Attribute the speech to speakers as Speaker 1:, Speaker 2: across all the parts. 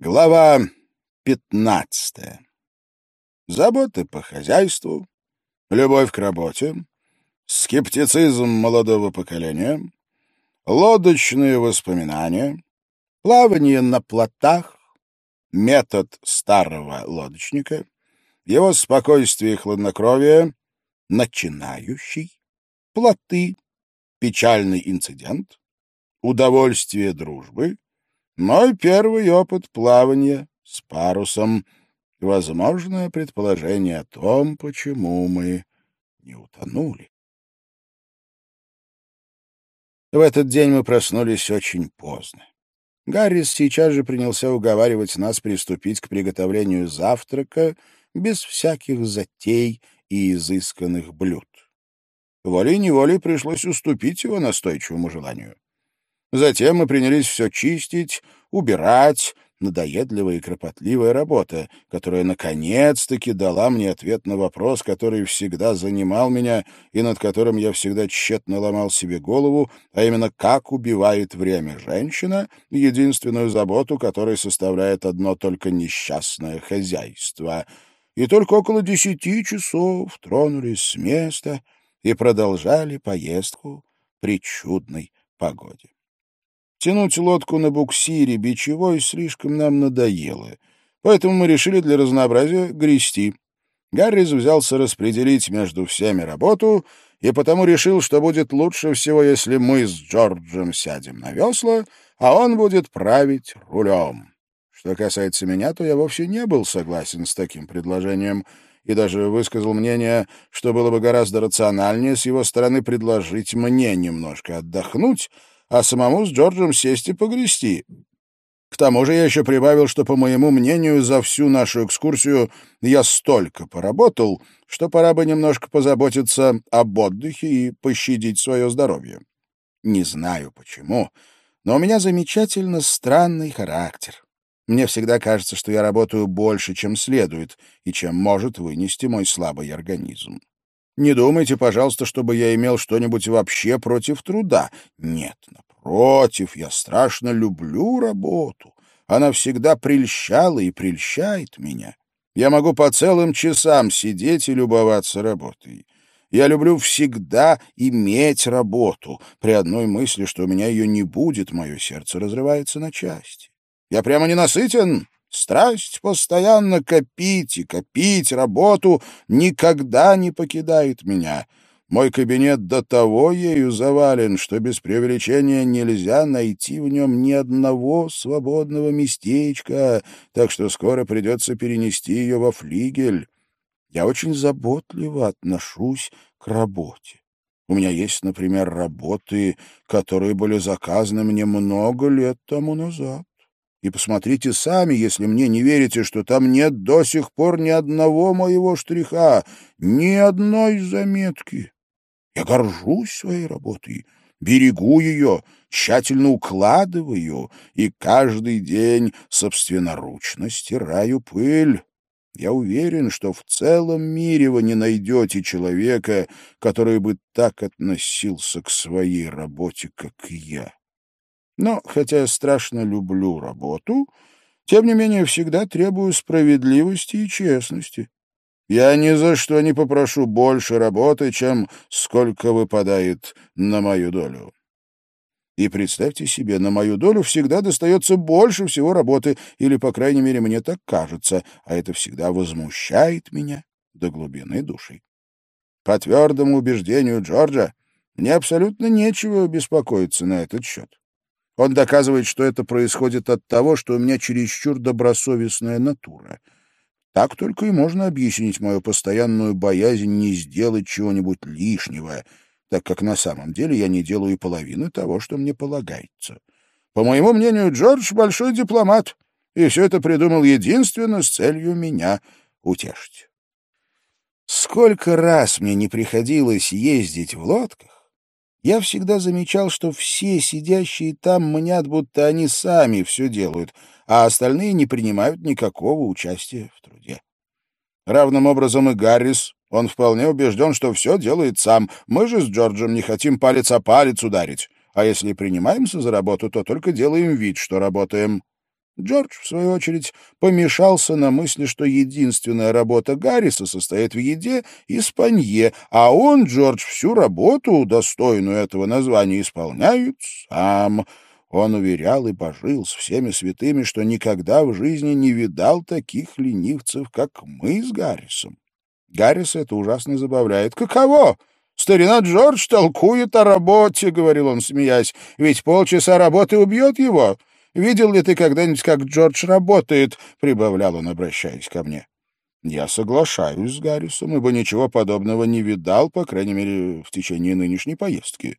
Speaker 1: Глава пятнадцатая. Заботы по хозяйству, любовь к работе, скептицизм молодого поколения, лодочные воспоминания, плавание на плотах, метод старого лодочника, его спокойствие и хладнокровие, начинающий, плоты, печальный инцидент, удовольствие дружбы, мой первый опыт плавания с парусом. Возможное предположение о том, почему мы не утонули. В этот день мы проснулись очень поздно. Гаррис сейчас же принялся уговаривать нас приступить к приготовлению завтрака без всяких затей и изысканных блюд. Волей-неволей пришлось уступить его настойчивому желанию. Затем мы принялись все чистить, убирать, надоедливая и кропотливая работа, которая наконец-таки дала мне ответ на вопрос, который всегда занимал меня и над которым я всегда тщетно ломал себе голову, а именно как убивает время женщина, единственную заботу которой составляет одно только несчастное хозяйство. И только около десяти часов тронулись с места и продолжали поездку при чудной погоде. Тянуть лодку на буксире бичевой слишком нам надоело, поэтому мы решили для разнообразия грести. Гаррис взялся распределить между всеми работу, и потому решил, что будет лучше всего, если мы с Джорджем сядем на весла, а он будет править рулем. Что касается меня, то я вовсе не был согласен с таким предложением и даже высказал мнение, что было бы гораздо рациональнее с его стороны предложить мне немножко отдохнуть, а самому с Джорджем сесть и погрести. К тому же я еще прибавил, что, по моему мнению, за всю нашу экскурсию я столько поработал, что пора бы немножко позаботиться об отдыхе и пощадить свое здоровье. Не знаю почему, но у меня замечательно странный характер. Мне всегда кажется, что я работаю больше, чем следует, и чем может вынести мой слабый организм. Не думайте, пожалуйста, чтобы я имел что-нибудь вообще против труда. Нет, напротив, я страшно люблю работу. Она всегда прельщала и прельщает меня. Я могу по целым часам сидеть и любоваться работой. Я люблю всегда иметь работу. При одной мысли, что у меня ее не будет, мое сердце разрывается на части. Я прямо ненасытен. Страсть постоянно копить и копить работу никогда не покидает меня. Мой кабинет до того ею завален, что без преувеличения нельзя найти в нем ни одного свободного местечка, так что скоро придется перенести ее во флигель. Я очень заботливо отношусь к работе. У меня есть, например, работы, которые были заказаны мне много лет тому назад. И посмотрите сами, если мне не верите, что там нет до сих пор ни одного моего штриха, ни одной заметки. Я горжусь своей работой, берегу ее, тщательно укладываю и каждый день собственноручно стираю пыль. Я уверен, что в целом мире вы не найдете человека, который бы так относился к своей работе, как я. Но, хотя я страшно люблю работу, тем не менее всегда требую справедливости и честности. Я ни за что не попрошу больше работы, чем сколько выпадает на мою долю. И представьте себе, на мою долю всегда достается больше всего работы, или, по крайней мере, мне так кажется, а это всегда возмущает меня до глубины души. По твердому убеждению Джорджа, мне абсолютно нечего беспокоиться на этот счет. Он доказывает, что это происходит от того, что у меня чересчур добросовестная натура. Так только и можно объяснить мою постоянную боязнь не сделать чего-нибудь лишнего, так как на самом деле я не делаю и половины того, что мне полагается. По моему мнению, Джордж — большой дипломат, и все это придумал единственно с целью меня утешить. Сколько раз мне не приходилось ездить в лодках, я всегда замечал, что все сидящие там мнят, будто они сами все делают, а остальные не принимают никакого участия в труде. Равным образом и Гаррис. Он вполне убежден, что все делает сам. Мы же с Джорджем не хотим палец о палец ударить. А если принимаемся за работу, то только делаем вид, что работаем. Джордж, в свою очередь, помешался на мысли, что единственная работа Гарриса состоит в еде и спанье, а он, Джордж, всю работу, достойную этого названия, исполняет сам. Он уверял и божился всеми святыми, что никогда в жизни не видал таких ленивцев, как мы с Гаррисом. Гаррис это ужасно забавляет. «Каково? Старина Джордж толкует о работе», — говорил он, смеясь. «Ведь полчаса работы убьет его. Видел ли ты когда-нибудь, как Джордж работает?» — прибавлял он, обращаясь ко мне. Я соглашаюсь с Гаррисом, ибо ничего подобного не видал, по крайней мере, в течение нынешней поездки.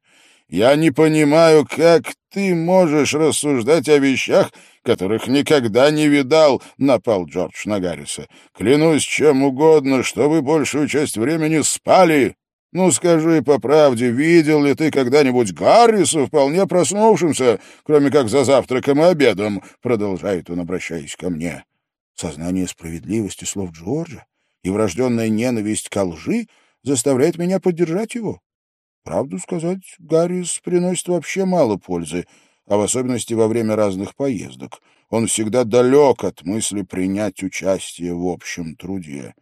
Speaker 1: Я не понимаю, как ты можешь рассуждать о вещах, которых никогда не видал, — напал Джордж на Гарриса. Клянусь чем угодно, что вы большую часть времени спали. Ну, скажи по правде, видел ли ты когда-нибудь Гарриса вполне проснувшимся, кроме как за завтраком и обедом? — продолжает он, обращаясь ко мне. Сознание справедливости слов Джорджа и врожденная ненависть ко лжи заставляет меня поддержать его. Правду сказать, Гаррис приносит вообще мало пользы, а в особенности во время разных поездок. Он всегда далек от мысли принять участие в общем труде.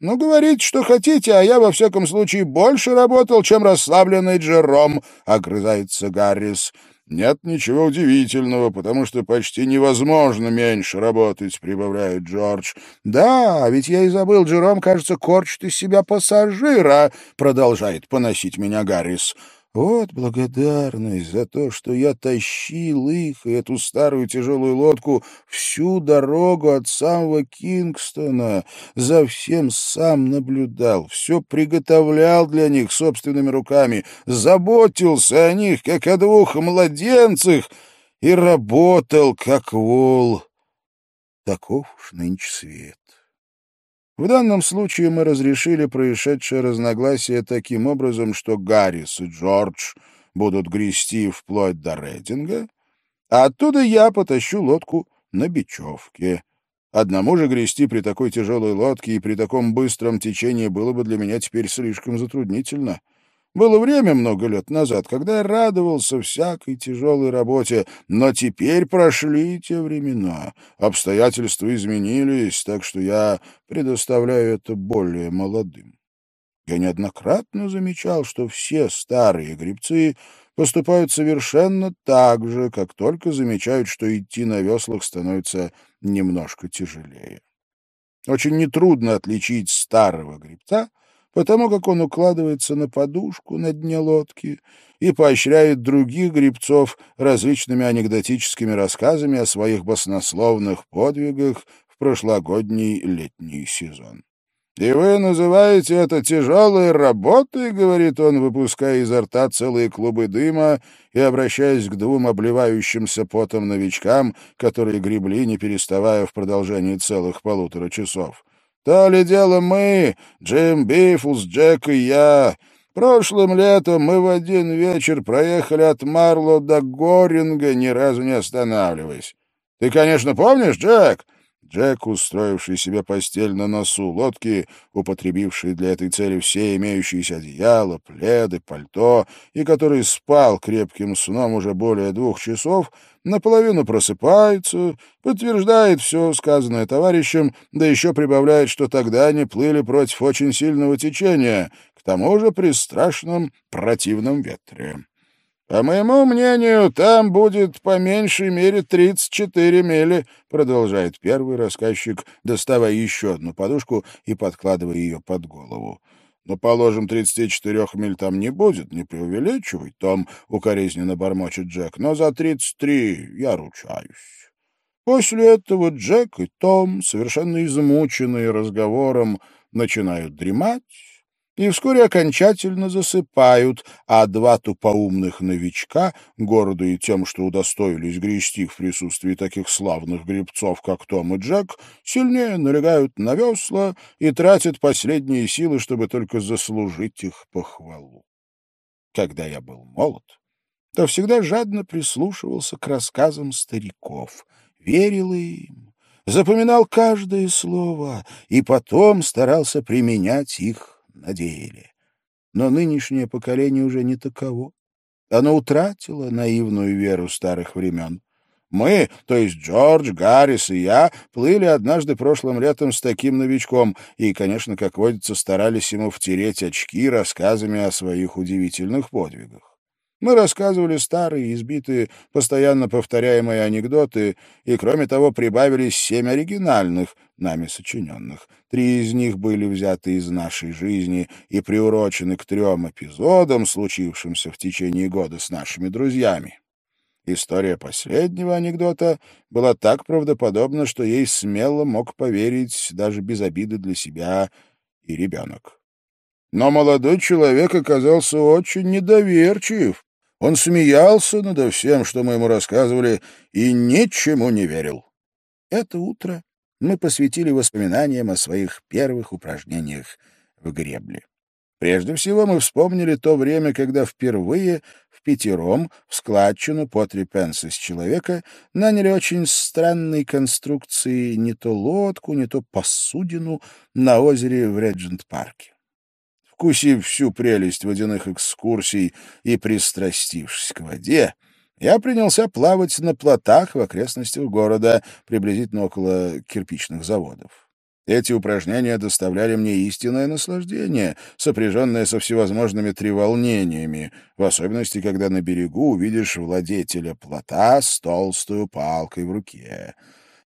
Speaker 1: «Ну, говорите, что хотите, а я, во всяком случае, больше работал, чем расслабленный Джером», — огрызается Гаррис. «Нет ничего удивительного, потому что почти невозможно меньше работать», — прибавляет Джордж. «Да, ведь я и забыл, Джером, кажется, корчит из себя пассажира», — продолжает поносить меня Гаррис. Вот благодарность за то, что я тащил их и эту старую тяжелую лодку всю дорогу от самого Кингстона, за всем сам наблюдал, все приготовлял для них собственными руками, заботился о них, как о двух младенцах, и работал, как вол. Таков уж нынче свет. В данном случае мы разрешили происшедшее разногласие таким образом, что Гаррис и Джордж будут грести вплоть до Рейтинга, а оттуда я потащу лодку на бечевке. Одному же грести при такой тяжелой лодке и при таком быстром течении было бы для меня теперь слишком затруднительно. Было время много лет назад, когда я радовался всякой тяжелой работе, но теперь прошли те времена. Обстоятельства изменились, так что я предоставляю это более молодым. Я неоднократно замечал, что все старые гребцы поступают совершенно так же, как только замечают, что идти на веслах становится немножко тяжелее. Очень нетрудно отличить старого гребца — потому как он укладывается на подушку на дне лодки и поощряет других грибцов различными анекдотическими рассказами о своих баснословных подвигах в прошлогодний летний сезон. «И вы называете это тяжелой работой?» — говорит он, выпуская изо рта целые клубы дыма и обращаясь к двум обливающимся потом новичкам, которые гребли, не переставая в продолжении целых полутора часов. То ли дело мы, Джим Бифус, Джек и я. Прошлым летом мы в один вечер проехали от Марло до Горинга, ни разу не останавливаясь. Ты, конечно, помнишь, Джек? Джек, устроивший себе постель на носу лодки, употребивший для этой цели все имеющиеся одеяла, пледы, пальто, и который спал крепким сном уже более двух часов, наполовину просыпается, подтверждает все сказанное товарищем, да еще прибавляет, что тогда они плыли против очень сильного течения, к тому же при страшном противном ветре. «По моему мнению, там будет по меньшей мере 34 мили», — продолжает первый рассказчик, доставая еще одну подушку и подкладывая ее под голову. «Но, положим, 34 миль там не будет, не преувеличивай, Том», — укоризненно бормочет Джек, «но за 33 я ручаюсь». После этого Джек и Том, совершенно измученные разговором, начинают дремать, и вскоре окончательно засыпают, а два тупоумных новичка, гордые тем, что удостоились грести в присутствии таких славных гребцов, как Том и Джек, сильнее налегают на весла и тратят последние силы, чтобы только заслужить их похвалу. Когда я был молод, то всегда жадно прислушивался к рассказам стариков, верил им, запоминал каждое слово и потом старался применять их на деле. Но нынешнее поколение уже не таково. Оно утратило наивную веру старых времен. Мы, то есть Джордж, Гаррис и я, плыли однажды прошлым летом с таким новичком и, конечно, как водится, старались ему втереть очки рассказами о своих удивительных подвигах. Мы рассказывали старые, избитые, постоянно повторяемые анекдоты, и, кроме того, прибавились семь оригинальных, нами сочиненных. Три из них были взяты из нашей жизни и приурочены к трем эпизодам, случившимся в течение года с нашими друзьями. История последнего анекдота была так правдоподобна, что ей смело мог поверить даже без обиды для себя и ребенок. Но молодой человек оказался очень недоверчив, он смеялся над всем, что мы ему рассказывали, и ничему не верил. Это утро мы посвятили воспоминаниям о своих первых упражнениях в гребле. Прежде всего мы вспомнили то время, когда впервые в пятером в складчину по три пенса с человека наняли очень странной конструкции не то лодку, не то посудину на озере в Реджент-парке. Вкусив всю прелесть водяных экскурсий и пристрастившись к воде, я принялся плавать на плотах в окрестностях города, приблизительно около кирпичных заводов. Эти упражнения доставляли мне истинное наслаждение, сопряженное со всевозможными треволнениями, в особенности, когда на берегу увидишь владетеля плота с толстую палкой в руке.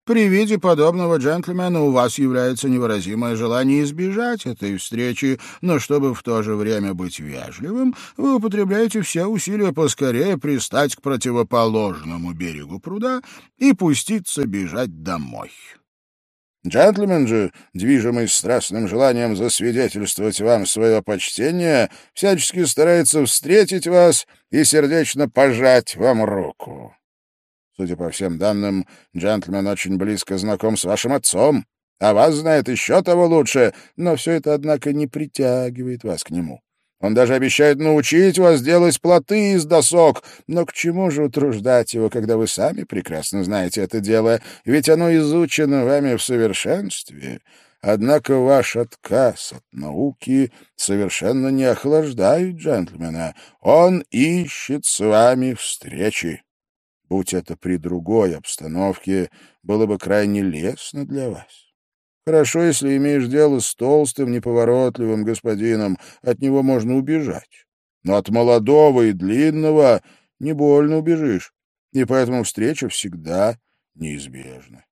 Speaker 1: При виде подобного джентльмена у вас является невыразимое желание избежать этой встречи, но чтобы в то же время быть вежливым, вы употребляете все усилия поскорее пристать к противоположному берегу пруда и пуститься бежать домой. Джентльмен же, движимый страстным желанием засвидетельствовать вам свое почтение, всячески старается встретить вас и сердечно пожать вам руку. Судя по всем данным, джентльмен очень близко знаком с вашим отцом, а вас знает еще того лучше, но все это, однако, не притягивает вас к нему. Он даже обещает научить вас делать плоты из досок, но к чему же утруждать его, когда вы сами прекрасно знаете это дело, ведь оно изучено вами в совершенстве. Однако ваш отказ от науки совершенно не охлаждает джентльмена. Он ищет с вами встречи. Будь это при другой обстановке, было бы крайне лестно для вас. Хорошо, если имеешь дело с толстым, неповоротливым господином, от него можно убежать. Но от молодого и длинного не больно убежишь, и поэтому встреча всегда неизбежна.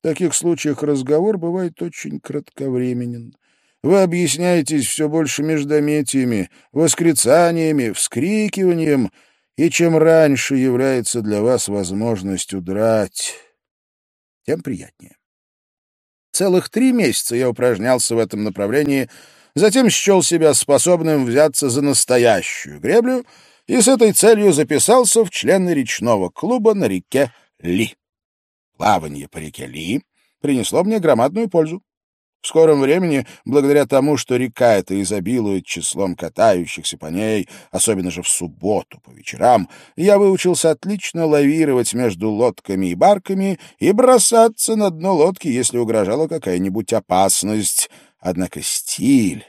Speaker 1: В таких случаях разговор бывает очень кратковременен. Вы объясняетесь все больше междометиями, восклицаниями, вскрикиванием — и чем раньше является для вас возможность удрать, тем приятнее. Целых три месяца я упражнялся в этом направлении, затем счел себя способным взяться за настоящую греблю и с этой целью записался в члены речного клуба на реке Ли. Плавание по реке Ли принесло мне громадную пользу. В скором времени, благодаря тому, что река эта изобилует числом катающихся по ней, особенно же в субботу по вечерам, я выучился отлично лавировать между лодками и барками и бросаться на дно лодки, если угрожала какая-нибудь опасность. Однако стиль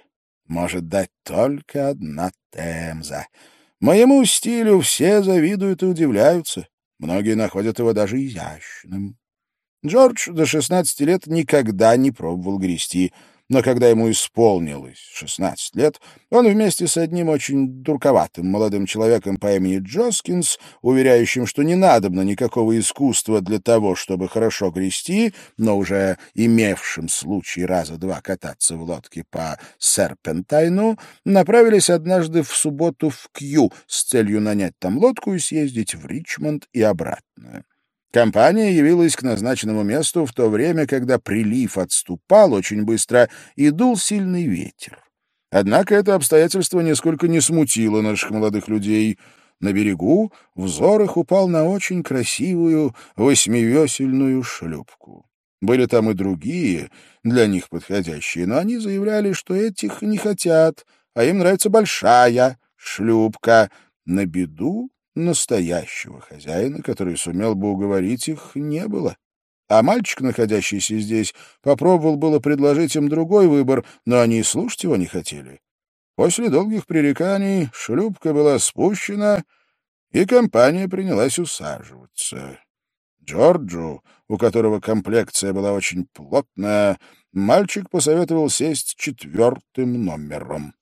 Speaker 1: может дать только одна темза. Моему стилю все завидуют и удивляются. Многие находят его даже изящным. Джордж до 16 лет никогда не пробовал грести, но когда ему исполнилось 16 лет, он вместе с одним очень дурковатым молодым человеком по имени Джоскинс, уверяющим, что не надобно никакого искусства для того, чтобы хорошо грести, но уже имевшим случай раза два кататься в лодке по Серпентайну, направились однажды в субботу в Кью с целью нанять там лодку и съездить в Ричмонд и обратно. Компания явилась к назначенному месту в то время, когда прилив отступал очень быстро и дул сильный ветер. Однако это обстоятельство нисколько не смутило наших молодых людей. На берегу взор их упал на очень красивую восьмивесельную шлюпку. Были там и другие, для них подходящие, но они заявляли, что этих не хотят, а им нравится большая шлюпка. На беду Настоящего хозяина, который сумел бы уговорить их, не было. А мальчик, находящийся здесь, попробовал было предложить им другой выбор, но они и слушать его не хотели. После долгих пререканий шлюпка была спущена, и компания принялась усаживаться. Джорджу, у которого комплекция была очень плотная, мальчик посоветовал сесть четвертым номером.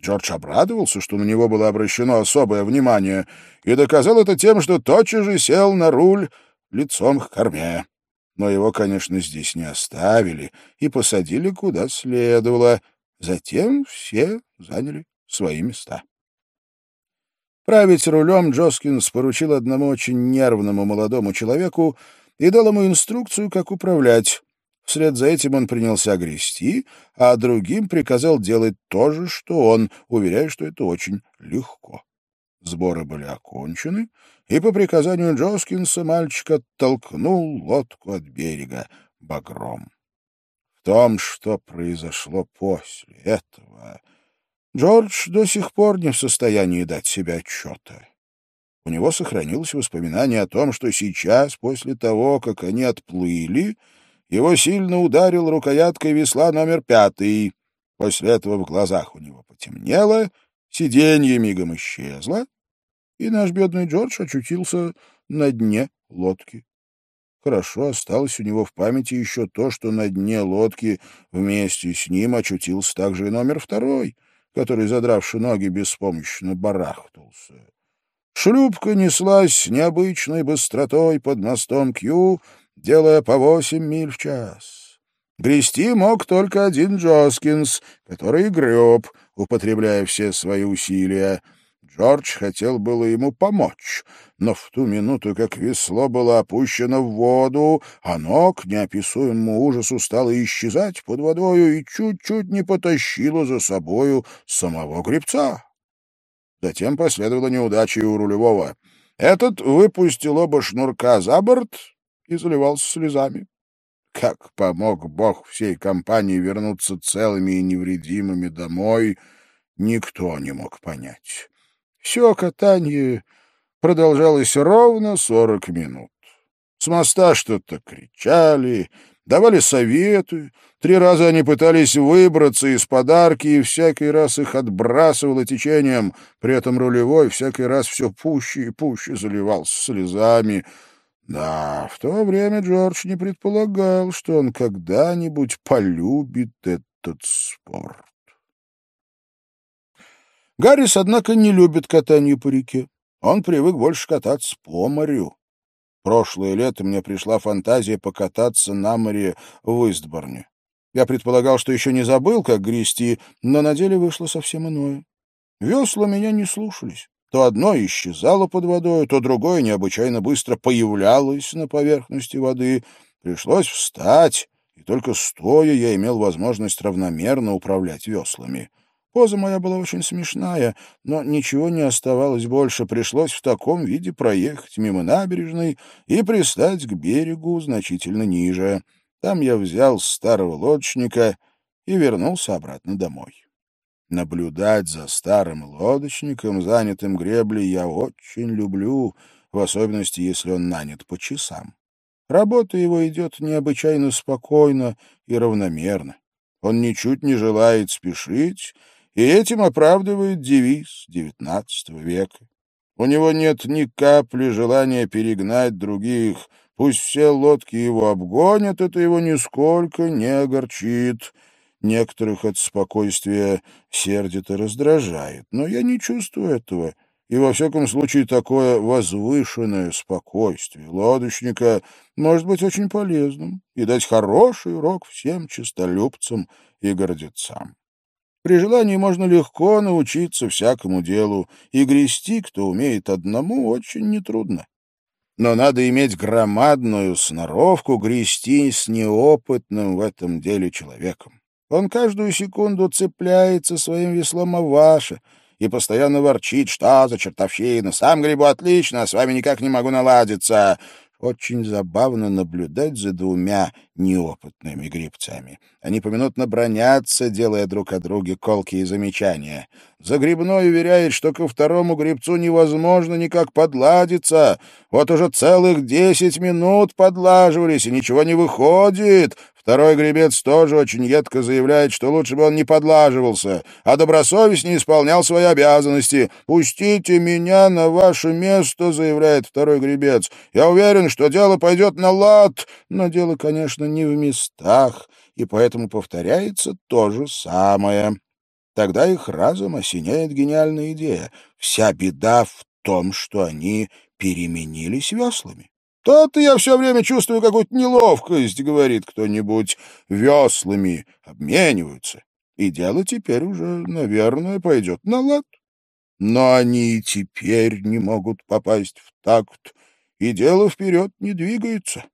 Speaker 1: Джордж обрадовался, что на него было обращено особое внимание, и доказал это тем, что тотчас же сел на руль лицом к корме. Но его, конечно, здесь не оставили и посадили куда следовало. Затем все заняли свои места. Править рулем Джоскинс поручил одному очень нервному молодому человеку и дал ему инструкцию, как управлять. Вслед за этим он принялся грести, а другим приказал делать то же, что он, уверяя, что это очень легко. Сборы были окончены, и по приказанию Джоскинса мальчик оттолкнул лодку от берега багром. В том, что произошло после этого, Джордж до сих пор не в состоянии дать себе отчета. У него сохранилось воспоминание о том, что сейчас, после того, как они отплыли, его сильно ударил рукояткой весла номер пятый. После этого в глазах у него потемнело, сиденье мигом исчезло, и наш бедный Джордж очутился на дне лодки. Хорошо осталось у него в памяти еще то, что на дне лодки вместе с ним очутился также и номер второй, который, задравши ноги, беспомощно барахтался. Шлюпка неслась с необычной быстротой под мостом Кью, делая по восемь миль в час. Грести мог только один Джоскинс, который греб, употребляя все свои усилия. Джордж хотел было ему помочь, но в ту минуту, как весло было опущено в воду, оно, к неописуемому ужасу, стало исчезать под водою и чуть-чуть не потащило за собою самого гребца. Затем последовала неудача и у рулевого. Этот выпустил оба шнурка за борт и заливался слезами. Как помог Бог всей компании вернуться целыми и невредимыми домой, никто не мог понять. Все катание продолжалось ровно сорок минут. С моста что-то кричали, давали советы. Три раза они пытались выбраться из подарки, и всякий раз их отбрасывало течением. При этом рулевой всякий раз все пуще и пуще заливался слезами. Да, в то время Джордж не предполагал, что он когда-нибудь полюбит этот спорт. Гаррис, однако, не любит катание по реке. Он привык больше кататься по морю. Прошлое лето мне пришла фантазия покататься на море в Истборне. Я предполагал, что еще не забыл, как грести, но на деле вышло совсем иное. Весла меня не слушались. То одно исчезало под водой, то другое необычайно быстро появлялось на поверхности воды. Пришлось встать, и только стоя я имел возможность равномерно управлять веслами. Поза моя была очень смешная, но ничего не оставалось больше. Пришлось в таком виде проехать мимо набережной и пристать к берегу значительно ниже. Там я взял старого лодочника и вернулся обратно домой. Наблюдать за старым лодочником, занятым греблей, я очень люблю, в особенности, если он нанят по часам. Работа его идет необычайно спокойно и равномерно. Он ничуть не желает спешить и этим оправдывает девиз XIX века. У него нет ни капли желания перегнать других. Пусть все лодки его обгонят, это его нисколько не огорчит. Некоторых от спокойствия сердит и раздражает, но я не чувствую этого. И во всяком случае такое возвышенное спокойствие лодочника может быть очень полезным и дать хороший урок всем честолюбцам и гордецам. При желании можно легко научиться всякому делу, и грести, кто умеет одному, очень нетрудно. Но надо иметь громадную сноровку грести с неопытным в этом деле человеком. Он каждую секунду цепляется своим веслом о ваше и постоянно ворчит, что за чертовщина, сам грибу отлично, а с вами никак не могу наладиться. Очень забавно наблюдать за двумя неопытными грибцами. Они поминутно бронятся, делая друг о друге колкие замечания. Загребной уверяет, что ко второму грибцу невозможно никак подладиться. Вот уже целых десять минут подлаживались, и ничего не выходит, Второй гребец тоже очень едко заявляет, что лучше бы он не подлаживался, а добросовестно исполнял свои обязанности. «Пустите меня на ваше место», — заявляет второй гребец. «Я уверен, что дело пойдет на лад». Но дело, конечно, не в местах, и поэтому повторяется то же самое. Тогда их разум осеняет гениальная идея. Вся беда в том, что они переменились веслами. «То-то я все время чувствую какую-то неловкость», — говорит кто-нибудь. «Веслами обмениваются, и дело теперь уже, наверное, пойдет на лад». Но они и теперь не могут попасть в такт, и дело вперед не двигается.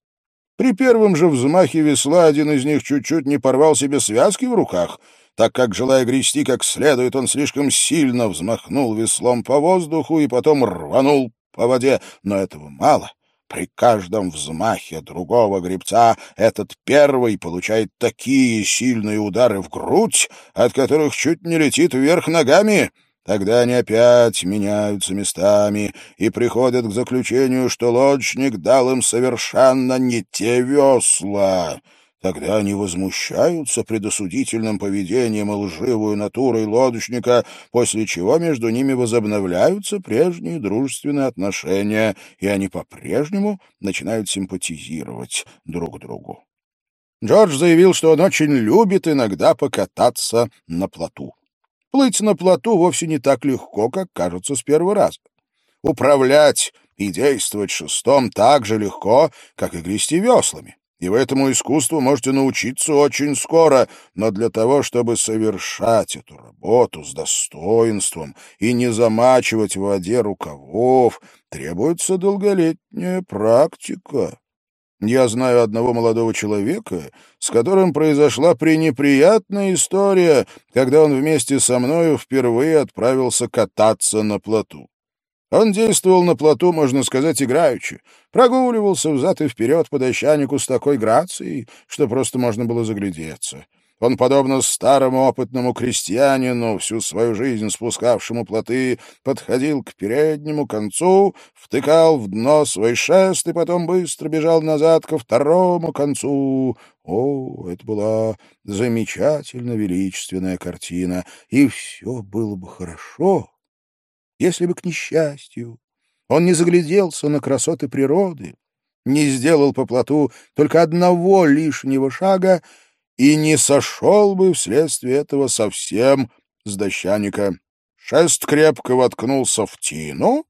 Speaker 1: При первом же взмахе весла один из них чуть-чуть не порвал себе связки в руках, так как, желая грести как следует, он слишком сильно взмахнул веслом по воздуху и потом рванул по воде, но этого мало. При каждом взмахе другого гребца этот первый получает такие сильные удары в грудь, от которых чуть не летит вверх ногами. Тогда они опять меняются местами и приходят к заключению, что лодочник дал им совершенно не те весла. Тогда они возмущаются предосудительным поведением и лживую натурой лодочника, после чего между ними возобновляются прежние дружественные отношения, и они по-прежнему начинают симпатизировать друг другу. Джордж заявил, что он очень любит иногда покататься на плоту. Плыть на плоту вовсе не так легко, как кажется с первого раза. Управлять и действовать шестом так же легко, как и грести веслами и в этому искусству можете научиться очень скоро, но для того, чтобы совершать эту работу с достоинством и не замачивать в воде рукавов, требуется долголетняя практика. Я знаю одного молодого человека, с которым произошла пренеприятная история, когда он вместе со мною впервые отправился кататься на плоту. Он действовал на плоту, можно сказать, играючи. Прогуливался взад и вперед по дощанику с такой грацией, что просто можно было заглядеться. Он, подобно старому опытному крестьянину, всю свою жизнь спускавшему плоты, подходил к переднему концу, втыкал в дно свой шест и потом быстро бежал назад ко второму концу. О, это была замечательно величественная картина, и все было бы хорошо, если бы, к несчастью, он не загляделся на красоты природы, не сделал по плоту только одного лишнего шага и не сошел бы вследствие этого совсем с дощаника. Шест крепко воткнулся в тину,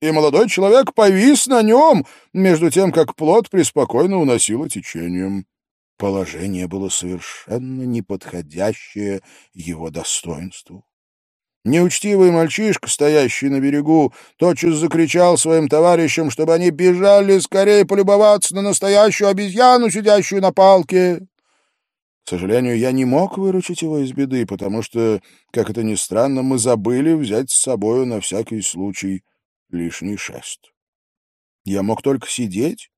Speaker 1: и молодой человек повис на нем, между тем, как плот преспокойно уносило течением. Положение было совершенно неподходящее его достоинству. Неучтивый мальчишка, стоящий на берегу, тотчас закричал своим товарищам, чтобы они бежали скорее полюбоваться на настоящую обезьяну, сидящую на палке. К сожалению, я не мог выручить его из беды, потому что, как это ни странно, мы забыли взять с собою на всякий случай лишний шест. Я мог только сидеть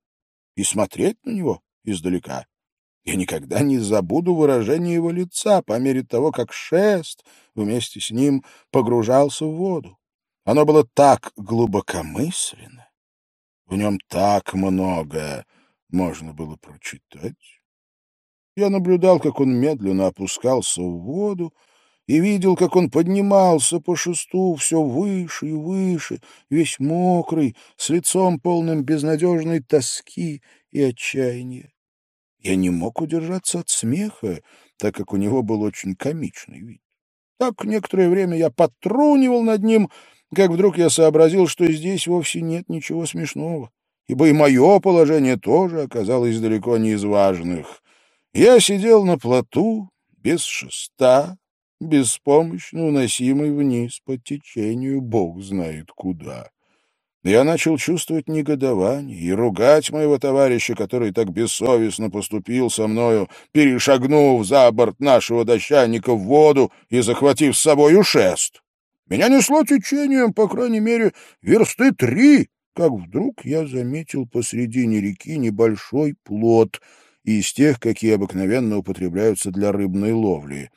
Speaker 1: и смотреть на него издалека. Я никогда не забуду выражение его лица по мере того, как шест вместе с ним погружался в воду. Оно было так глубокомысленно, в нем так много можно было прочитать. Я наблюдал, как он медленно опускался в воду, и видел, как он поднимался по шесту все выше и выше, весь мокрый, с лицом полным безнадежной тоски и отчаяния. Я не мог удержаться от смеха, так как у него был очень комичный вид. Так некоторое время я потрунивал над ним, как вдруг я сообразил, что здесь вовсе нет ничего смешного, ибо и мое положение тоже оказалось далеко не из важных. Я сидел на плоту, без шеста, беспомощно уносимый вниз по течению, бог знает куда. Я начал чувствовать негодование и ругать моего товарища, который так бессовестно поступил со мною, перешагнув за борт нашего дощаника в воду и захватив с собой шест. Меня несло течением, по крайней мере, версты три, как вдруг я заметил посредине реки небольшой плот из тех, какие обыкновенно употребляются для рыбной ловли.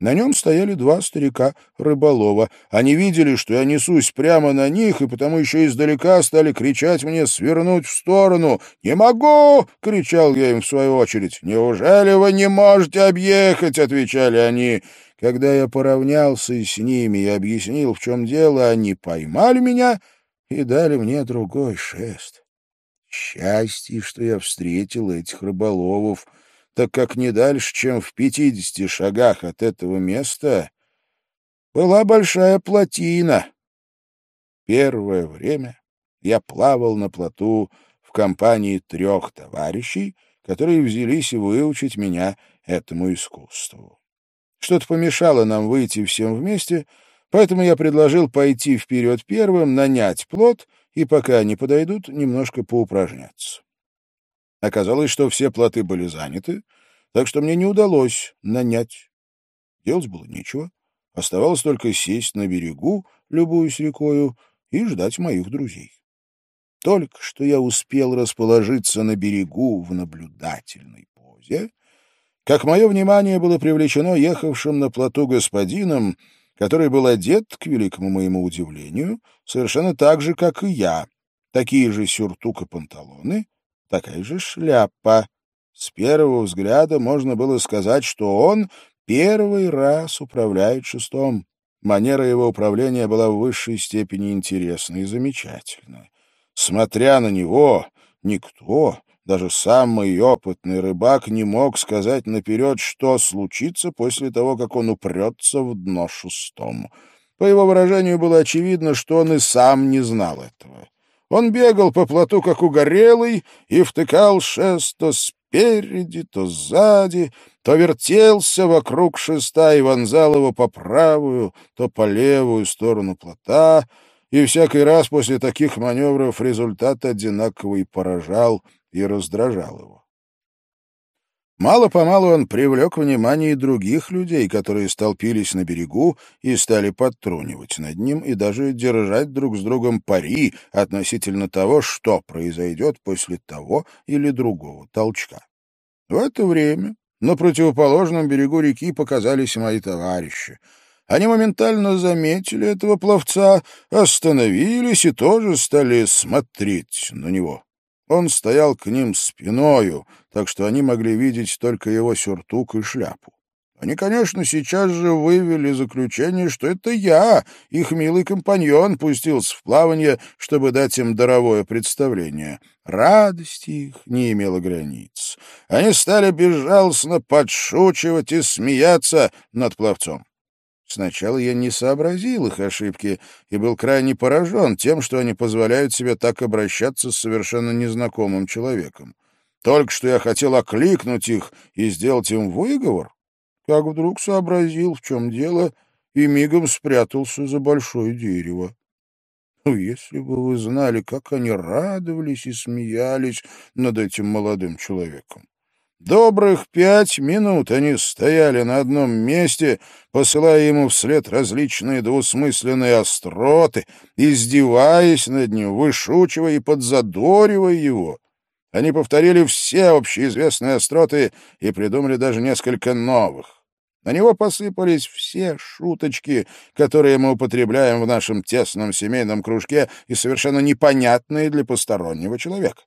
Speaker 1: На нем стояли два старика-рыболова. Они видели, что я несусь прямо на них, и потому еще издалека стали кричать мне свернуть в сторону. «Не могу!» — кричал я им в свою очередь. «Неужели вы не можете объехать?» — отвечали они. Когда я поравнялся с ними и объяснил, в чем дело, они поймали меня и дали мне другой шест. Счастье, что я встретил этих рыболовов — так как не дальше, чем в пятидесяти шагах от этого места, была большая плотина. Первое время я плавал на плоту в компании трех товарищей, которые взялись выучить меня этому искусству. Что-то помешало нам выйти всем вместе, поэтому я предложил пойти вперед первым, нанять плот и, пока они подойдут, немножко поупражняться. Оказалось, что все плоты были заняты, так что мне не удалось нанять. Делать было нечего. Оставалось только сесть на берегу, любуясь рекою, и ждать моих друзей. Только что я успел расположиться на берегу в наблюдательной позе, как мое внимание было привлечено ехавшим на плоту господином, который был одет, к великому моему удивлению, совершенно так же, как и я. Такие же сюртук и панталоны, такая же шляпа. С первого взгляда можно было сказать, что он первый раз управляет шестом. Манера его управления была в высшей степени интересна и замечательна. Смотря на него, никто, даже самый опытный рыбак, не мог сказать наперед, что случится после того, как он упрется в дно шестом. По его выражению было очевидно, что он и сам не знал этого. Он бегал по плоту, как угорелый, и втыкал шест то спереди, то сзади, то вертелся вокруг шеста и вонзал его по правую, то по левую сторону плота, и всякий раз после таких маневров результат одинаковый поражал и раздражал его. Мало-помалу он привлек внимание других людей, которые столпились на берегу и стали подтрунивать над ним и даже держать друг с другом пари относительно того, что произойдет после того или другого толчка. В это время на противоположном берегу реки показались мои товарищи. Они моментально заметили этого пловца, остановились и тоже стали смотреть на него. Он стоял к ним спиною, так что они могли видеть только его сюртук и шляпу. Они, конечно, сейчас же вывели заключение, что это я, их милый компаньон, пустился в плавание, чтобы дать им даровое представление. Радость их не имела границ. Они стали безжалостно подшучивать и смеяться над пловцом. Сначала я не сообразил их ошибки и был крайне поражен тем, что они позволяют себе так обращаться с совершенно незнакомым человеком. Только что я хотел окликнуть их и сделать им выговор, как вдруг сообразил, в чем дело, и мигом спрятался за большое дерево. Ну, если бы вы знали, как они радовались и смеялись над этим молодым человеком. Добрых пять минут они стояли на одном месте, посылая ему вслед различные двусмысленные остроты, издеваясь над ним, вышучивая и подзадоривая его. Они повторили все общеизвестные остроты и придумали даже несколько новых. На него посыпались все шуточки, которые мы употребляем в нашем тесном семейном кружке и совершенно непонятные для постороннего человека.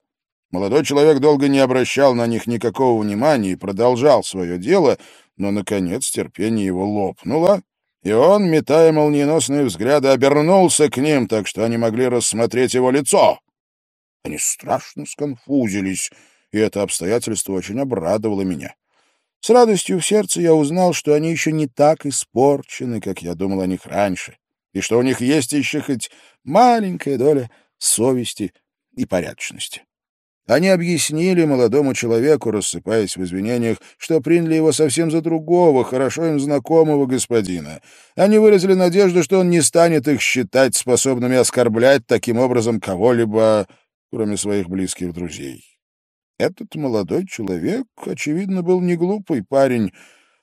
Speaker 1: Молодой человек долго не обращал на них никакого внимания и продолжал свое дело, но, наконец, терпение его лопнуло, и он, метая молниеносные взгляды, обернулся к ним, так что они могли рассмотреть его лицо. Они страшно сконфузились, и это обстоятельство очень обрадовало меня. С радостью в сердце я узнал, что они еще не так испорчены, как я думал о них раньше, и что у них есть еще хоть маленькая доля совести и порядочности. Они объяснили молодому человеку, рассыпаясь в извинениях, что приняли его совсем за другого, хорошо им знакомого господина. Они выразили надежду, что он не станет их считать способными оскорблять таким образом кого-либо, кроме своих близких друзей. Этот молодой человек, очевидно, был не глупый парень.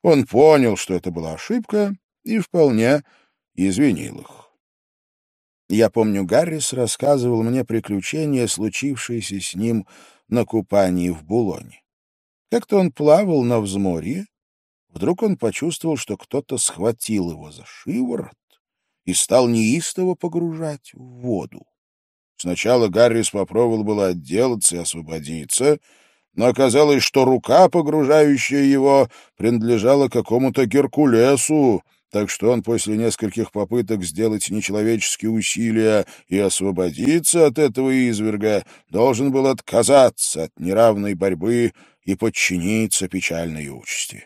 Speaker 1: Он понял, что это была ошибка, и вполне извинил их. Я помню, Гаррис рассказывал мне приключения, случившиеся с ним на купании в Булоне. Как-то он плавал на взморье вдруг он почувствовал, что кто-то схватил его за шиворот и стал неистово погружать в воду. Сначала Гаррис попробовал было отделаться и освободиться, но оказалось, что рука, погружающая его, принадлежала какому-то Геркулесу, так что он после нескольких попыток сделать нечеловеческие усилия и освободиться от этого изверга должен был отказаться от неравной борьбы и подчиниться печальной участи.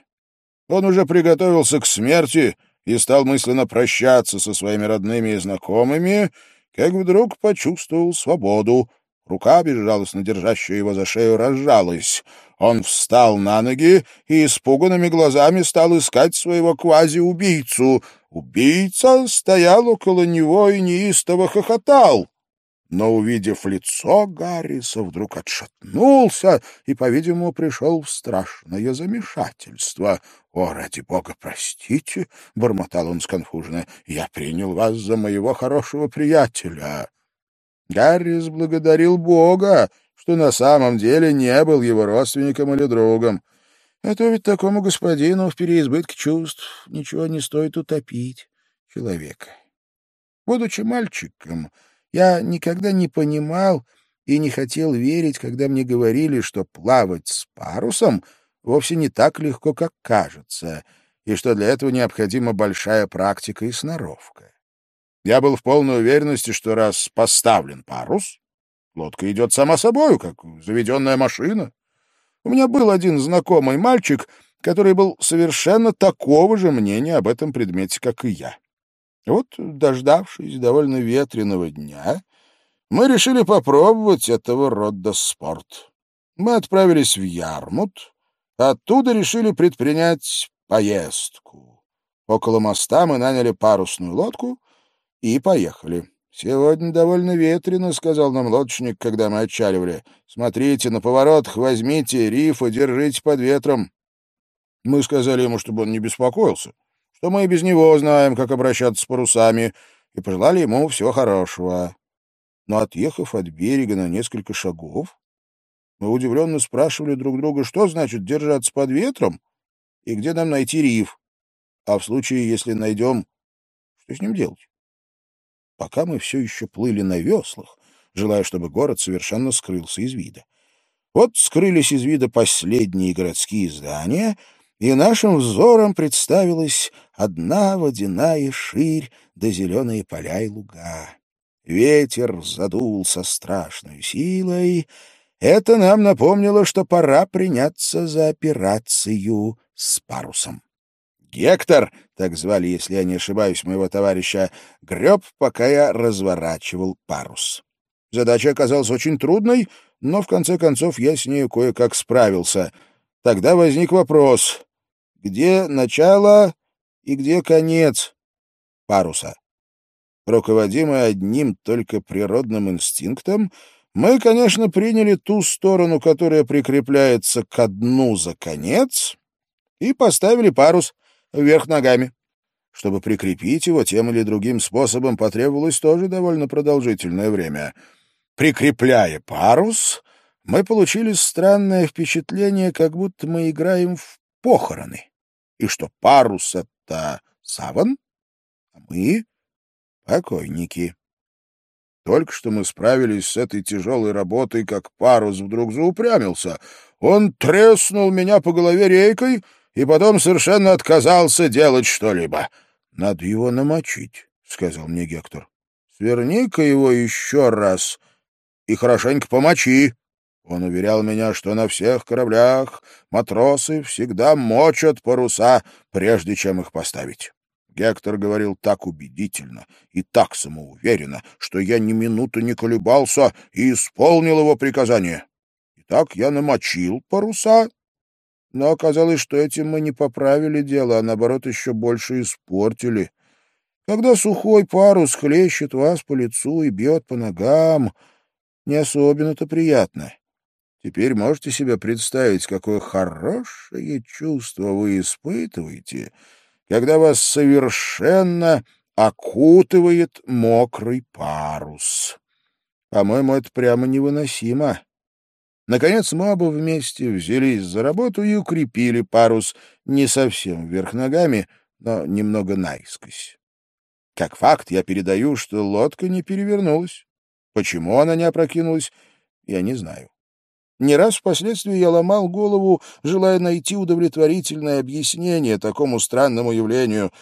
Speaker 1: Он уже приготовился к смерти и стал мысленно прощаться со своими родными и знакомыми, как вдруг почувствовал свободу. Рука, безжалостно держащая его за шею, разжалась. Он встал на ноги и испуганными глазами стал искать своего квази-убийцу. Убийца стоял около него и неистово хохотал но, увидев лицо Гарриса, вдруг отшатнулся и, по-видимому, пришел в страшное замешательство. — О, ради бога, простите, — бормотал он сконфуженно, — я принял вас за моего хорошего приятеля. Гаррис благодарил бога, что на самом деле не был его родственником или другом. Это ведь такому господину в переизбытке чувств ничего не стоит утопить человека. Будучи мальчиком, я никогда не понимал и не хотел верить, когда мне говорили, что плавать с парусом вовсе не так легко, как кажется, и что для этого необходима большая практика и сноровка. Я был в полной уверенности, что раз поставлен парус, лодка идет сама собою, как заведенная машина. У меня был один знакомый мальчик, который был совершенно такого же мнения об этом предмете, как и я. Вот, дождавшись довольно ветреного дня, мы решили попробовать этого рода спорт. Мы отправились в Ярмут, оттуда решили предпринять поездку. Около моста мы наняли парусную лодку и поехали. «Сегодня довольно ветрено», — сказал нам лодочник, когда мы отчаливали. «Смотрите, на поворотах возьмите риф и держите под ветром». Мы сказали ему, чтобы он не беспокоился что мы и без него знаем, как обращаться с парусами, и пожелали ему всего хорошего. Но, отъехав от берега на несколько шагов, мы удивленно спрашивали друг друга, что значит держаться под ветром и где нам найти риф, а в случае, если найдем, что с ним делать? Пока мы все еще плыли на веслах, желая, чтобы город совершенно скрылся из вида. Вот скрылись из вида последние городские здания — и нашим взором представилась одна водяная ширь да зеленые поля и луга. Ветер задул со страшной силой. Это нам напомнило, что пора приняться за операцию с парусом. Гектор, так звали, если я не ошибаюсь, моего товарища, греб, пока я разворачивал парус. Задача оказалась очень трудной, но в конце концов я с нею кое-как справился. Тогда возник вопрос, где начало и где конец паруса. Руководимые одним только природным инстинктом, мы, конечно, приняли ту сторону, которая прикрепляется к дну за конец, и поставили парус вверх ногами. Чтобы прикрепить его тем или другим способом, потребовалось тоже довольно продолжительное время. Прикрепляя парус, мы получили странное впечатление, как будто мы играем в похороны и что парус — это саван, а мы — покойники. Только что мы справились с этой тяжелой работой, как парус вдруг заупрямился. Он треснул меня по голове рейкой и потом совершенно отказался делать что-либо. — Надо его намочить, — сказал мне Гектор. — Сверни-ка его еще раз и хорошенько помочи. Он уверял меня, что на всех кораблях матросы всегда мочат паруса, прежде чем их поставить. Гектор говорил так убедительно и так самоуверенно, что я ни минуты не колебался и исполнил его приказание. Итак, я намочил паруса, но оказалось, что этим мы не поправили дело, а наоборот еще больше испортили. Когда сухой парус хлещет вас по лицу и бьет по ногам, не особенно-то приятно. Теперь можете себе представить, какое хорошее чувство вы испытываете, когда вас совершенно окутывает мокрый парус. По-моему, это прямо невыносимо. Наконец мы оба вместе взялись за работу и укрепили парус не совсем вверх ногами, но немного наискось. Как факт я передаю, что лодка не перевернулась. Почему она не опрокинулась, я не знаю. Не раз впоследствии я ломал голову, желая найти удовлетворительное объяснение такому странному явлению,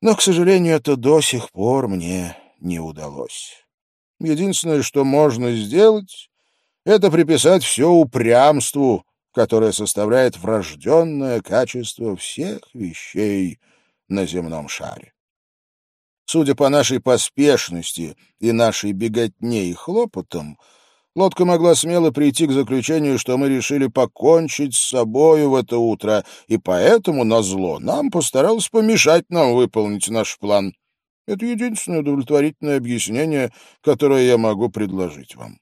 Speaker 1: но, к сожалению, это до сих пор мне не удалось. Единственное, что можно сделать, это приписать все упрямству, которое составляет врожденное качество всех вещей на земном шаре. Судя по нашей поспешности и нашей беготне и хлопотам, лодка могла смело прийти к заключению, что мы решили покончить с собою в это утро, и поэтому, назло, нам постаралась помешать нам выполнить наш план. Это единственное удовлетворительное объяснение, которое я могу предложить вам.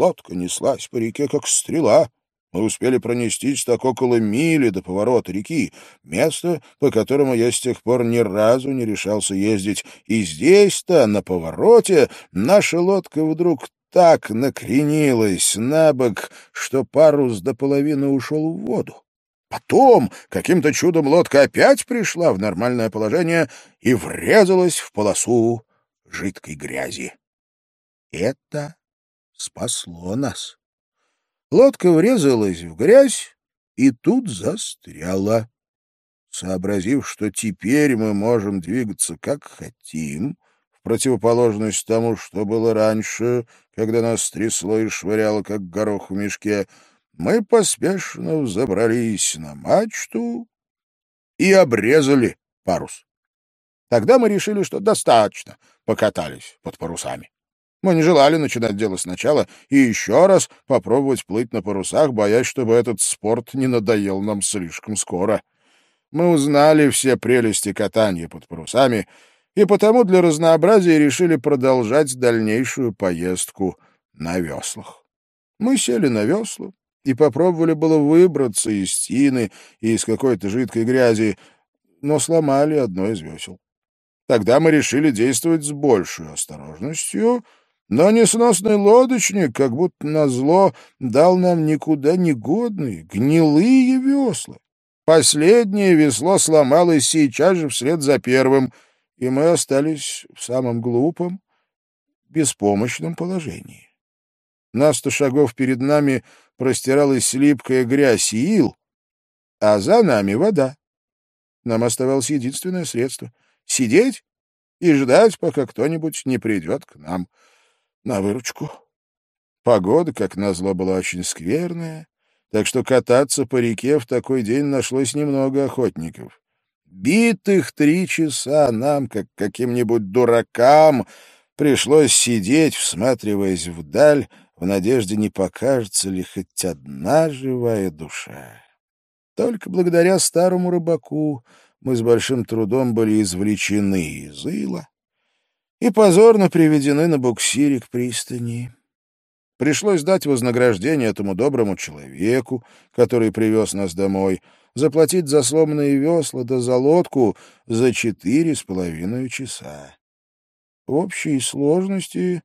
Speaker 1: Лодка неслась по реке, как стрела. Мы успели пронестись так около мили до поворота реки, место, по которому я с тех пор ни разу не решался ездить. И здесь-то, на повороте, наша лодка вдруг так накренилась на бок, что парус до половины ушел в воду. Потом каким-то чудом лодка опять пришла в нормальное положение и врезалась в полосу жидкой грязи. Это спасло нас. Лодка врезалась в грязь и тут застряла. Сообразив, что теперь мы можем двигаться как хотим, в противоположность тому, что было раньше, когда нас трясло и швыряло, как горох в мешке, мы поспешно взобрались на мачту и обрезали парус. Тогда мы решили, что достаточно покатались под парусами. Мы не желали начинать дело сначала и еще раз попробовать плыть на парусах, боясь, чтобы этот спорт не надоел нам слишком скоро. Мы узнали все прелести катания под парусами и потому для разнообразия решили продолжать дальнейшую поездку на веслах. Мы сели на весла и попробовали было выбраться из тины и из какой-то жидкой грязи, но сломали одно из весел. Тогда мы решили действовать с большей осторожностью — но несносный лодочник, как будто назло, дал нам никуда не годные, гнилые весла. Последнее весло сломалось сейчас же вслед за первым, и мы остались в самом глупом, беспомощном положении. На сто шагов перед нами простиралась липкая грязь и ил, а за нами вода. Нам оставалось единственное средство — сидеть и ждать, пока кто-нибудь не придет к нам — на выручку. Погода, как назло, была очень скверная, так что кататься по реке в такой день нашлось немного охотников. Битых три часа нам, как каким-нибудь дуракам, пришлось сидеть, всматриваясь вдаль, в надежде, не покажется ли хоть одна живая душа. Только благодаря старому рыбаку мы с большим трудом были извлечены из ила, и позорно приведены на буксире к пристани. Пришлось дать вознаграждение этому доброму человеку, который привез нас домой, заплатить за сломанные весла да за лодку за четыре с половиной часа. В общей сложности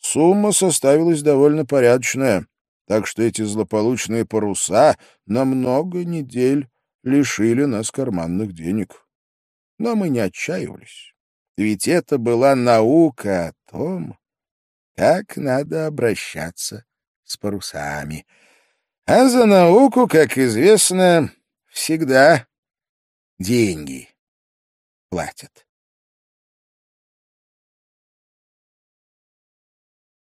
Speaker 1: сумма составилась довольно порядочная, так что эти злополучные паруса на много недель лишили нас карманных денег. Но мы не отчаивались. Ведь это была наука о том, как надо обращаться с парусами. А за науку, как известно, всегда деньги платят.